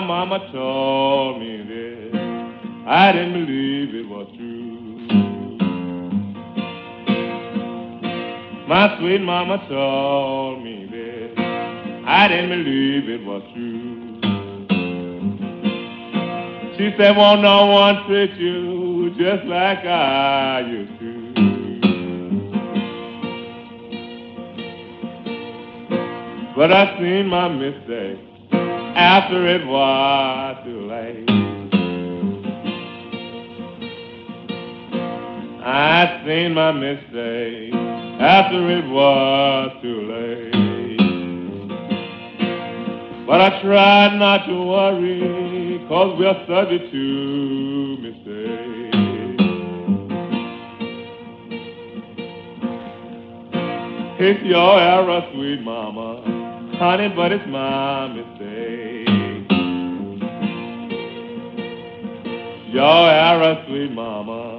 mama told me this, I didn't believe it was true. My sweet mama told me this, I didn't believe it was true. She said, won't no one treat you just like I used to. But I seen my mistake after it was too late. I seen my mistake after it was too late. But I tried not to worry, cause we're subject to mistakes. It's your error, sweet mama, honey, but it's my mistake. Your error, sweet mama,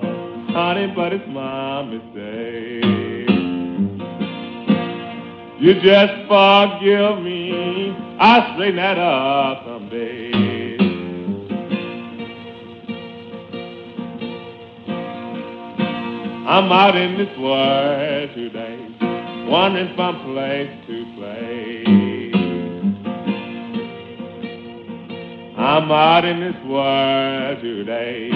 honey, but it's my mistake. You just forgive me, I'll straighten that up someday. I'm out in this world today, wandering from place to place. I'm out in this world today,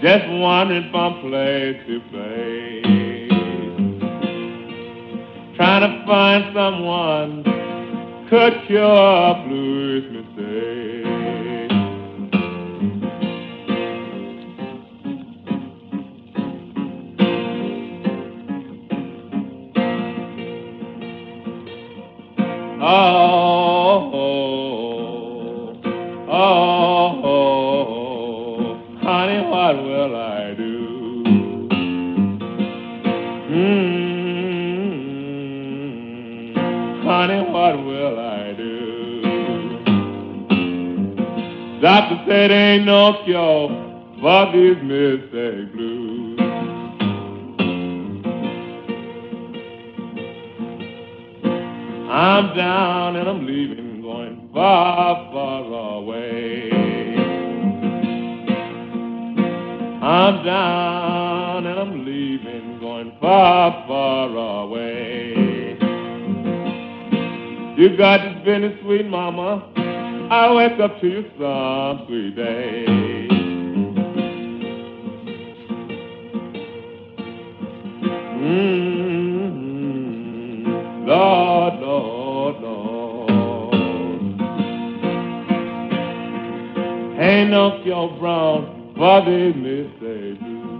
just wandering from place to place. Trying to find someone could cure blues mistake. Doctor said ain't no cure for these mistake blues. I'm down and I'm leaving, going far, far away. I'm down and I'm leaving, going far, far away. You got this business, sweet mama. I'll wake up to you some sweet day. Ain't no your brown the mistake.